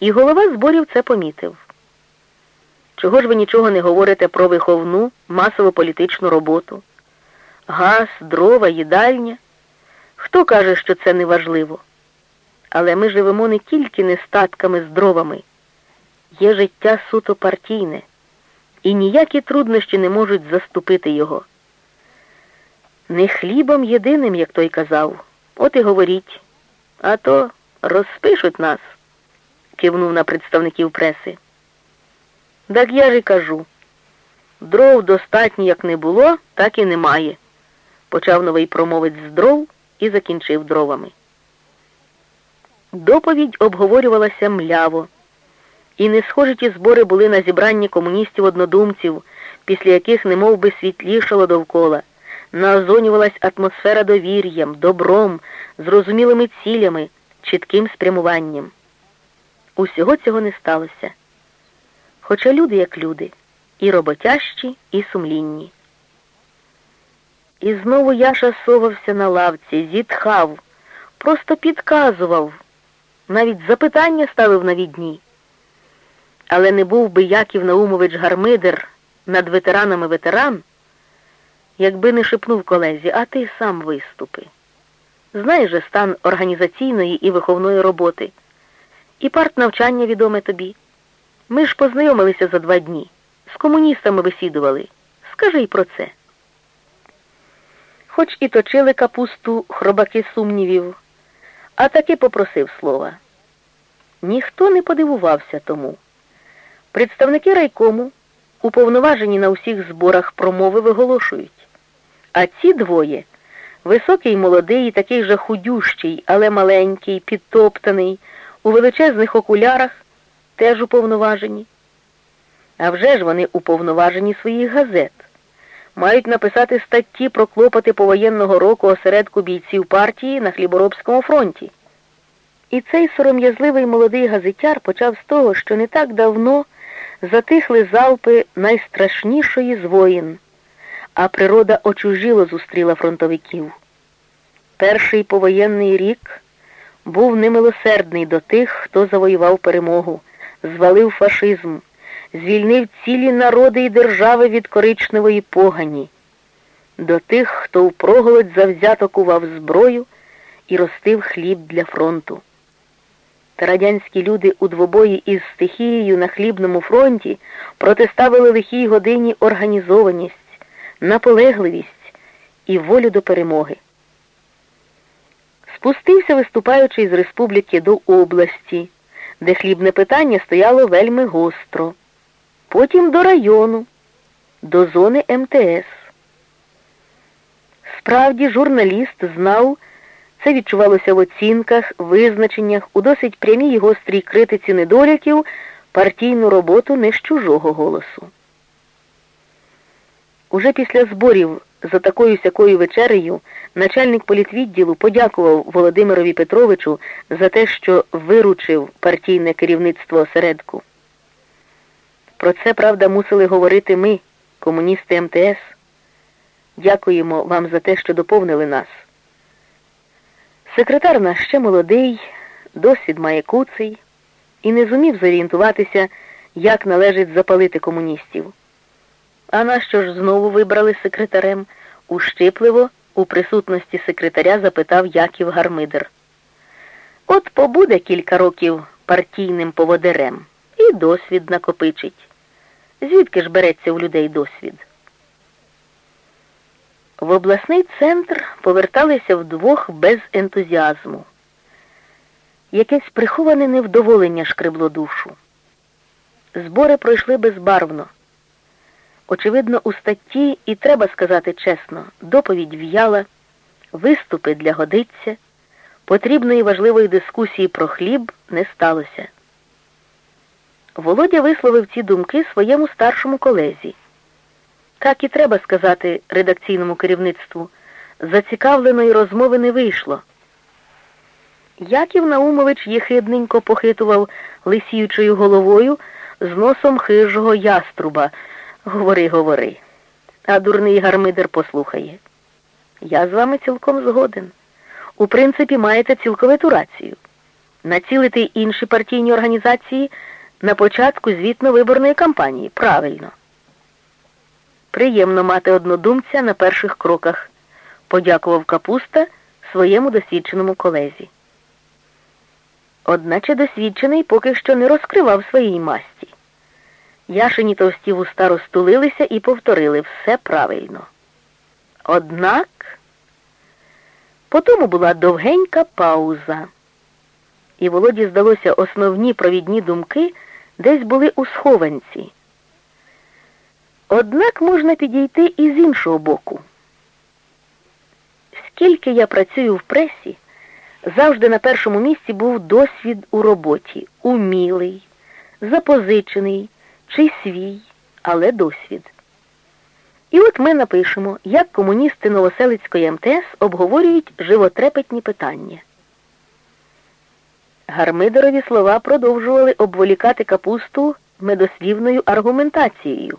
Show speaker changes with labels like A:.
A: І голова зборів це помітив. Чого ж ви нічого не говорите про виховну, масово політичну роботу? Газ, дрова, їдальня. Хто каже, що це не важливо? Але ми живемо не тільки нестатками з дровами, є життя суто партійне, і ніякі труднощі не можуть заступити його. Не хлібом єдиним, як той казав, от і говоріть, а то розпишуть нас, кивнув на представників преси. Так я ж і кажу, дров достатньо як не було, так і немає, почав новий промовець з дров і закінчив дровами. Доповідь обговорювалася мляво, і не схожі ті збори були на зібранні комуністів-однодумців, після яких немов би світлішало довкола, наозонювалась атмосфера довір'ям, добром, зрозумілими цілями, чітким спрямуванням. Усього цього не сталося. Хоча люди як люди, і роботящі, і сумлінні. І знову Яша совався на лавці, зітхав, просто підказував, навіть запитання ставив на відні. Але не був би Яків Наумович Гармидер над ветеранами ветеран, якби не шепнув колезі, а ти сам виступи. Знаєш же стан організаційної і виховної роботи. І парт навчання відоме тобі. Ми ж познайомилися за два дні. З комуністами бесідували. Скажи й про це. Хоч і точили капусту хробаки сумнівів, а таки попросив слова. Ніхто не подивувався тому. Представники райкому, уповноважені на усіх зборах промови, виголошують. А ці двоє високий молодий, такий же худющий, але маленький, підтоптаний, у величезних окулярах, теж уповноважені. А вже ж вони уповноважені своїх газет. Мають написати статті про клопоти повоєнного року осередку бійців партії на хліборобському фронті. І цей сором'язливий молодий газетяр почав з того, що не так давно затихли залпи найстрашнішої з воїн, а природа очужило зустріла фронтовиків. Перший повоєнний рік був немилосердний до тих, хто завоював перемогу, звалив фашизм, звільнив цілі народи і держави від коричневої погані, до тих, хто впроголодь завзято кував зброю і ростив хліб для фронту. Та радянські люди у двобої із стихією на хлібному фронті протиставили лихій годині організованість, наполегливість і волю до перемоги. Спустився, виступаючи з республіки до області, де хлібне питання стояло вельми гостро, потім до району, до зони МТС. Справді, журналіст знав, це відчувалося в оцінках, визначеннях, у досить прямій гострій критиці недоліків партійну роботу не з чужого голосу. Уже після зборів за такою сякою вечерею начальник політвідділу подякував Володимирові Петровичу за те, що виручив партійне керівництво осередку. Про це, правда, мусили говорити ми, комуністи МТС. Дякуємо вам за те, що доповнили нас. Секретар наш ще молодий, досвід має куций і не зумів зорієнтуватися, як належить запалити комуністів. А нащо ж знову вибрали секретарем? Ущипливо у присутності секретаря запитав Яків Гармидер. От побуде кілька років партійним поводирем і досвід накопичить. Звідки ж береться у людей досвід? В обласний центр поверталися вдвох без ентузіазму. Якесь приховане невдоволення шкребло душу. Збори пройшли безбарвно. Очевидно, у статті, і треба сказати чесно, доповідь в'яла, виступи для годиться, потрібної важливої дискусії про хліб не сталося. Володя висловив ці думки своєму старшому колезі. Так і треба сказати редакційному керівництву. Зацікавленої розмови не вийшло. Яків Наумович єхидненько похитував лисіючою головою з носом хижого яструба. Говори, говори. А дурний гармидер послухає. Я з вами цілком згоден. У принципі, маєте цілковиту рацію. Націлити інші партійні організації на початку звітно-виборної кампанії. Правильно. Приємно мати однодумця на перших кроках, подякував капуста своєму досвідченому колезі. Одначе досвідчений поки що не розкривав своєї масті. Яшині товсті вуста розтулилися і повторили все правильно. Однак потому була довгенька пауза, і Володі здалося, основні провідні думки десь були у схованці. Однак можна підійти і з іншого боку. Скільки я працюю в пресі, завжди на першому місці був досвід у роботі, умілий, запозичений чи свій, але досвід. І от ми напишемо, як комуністи Новоселицької МТС обговорюють животрепетні питання. Гармидорові слова продовжували обволікати капусту медослівною аргументацією.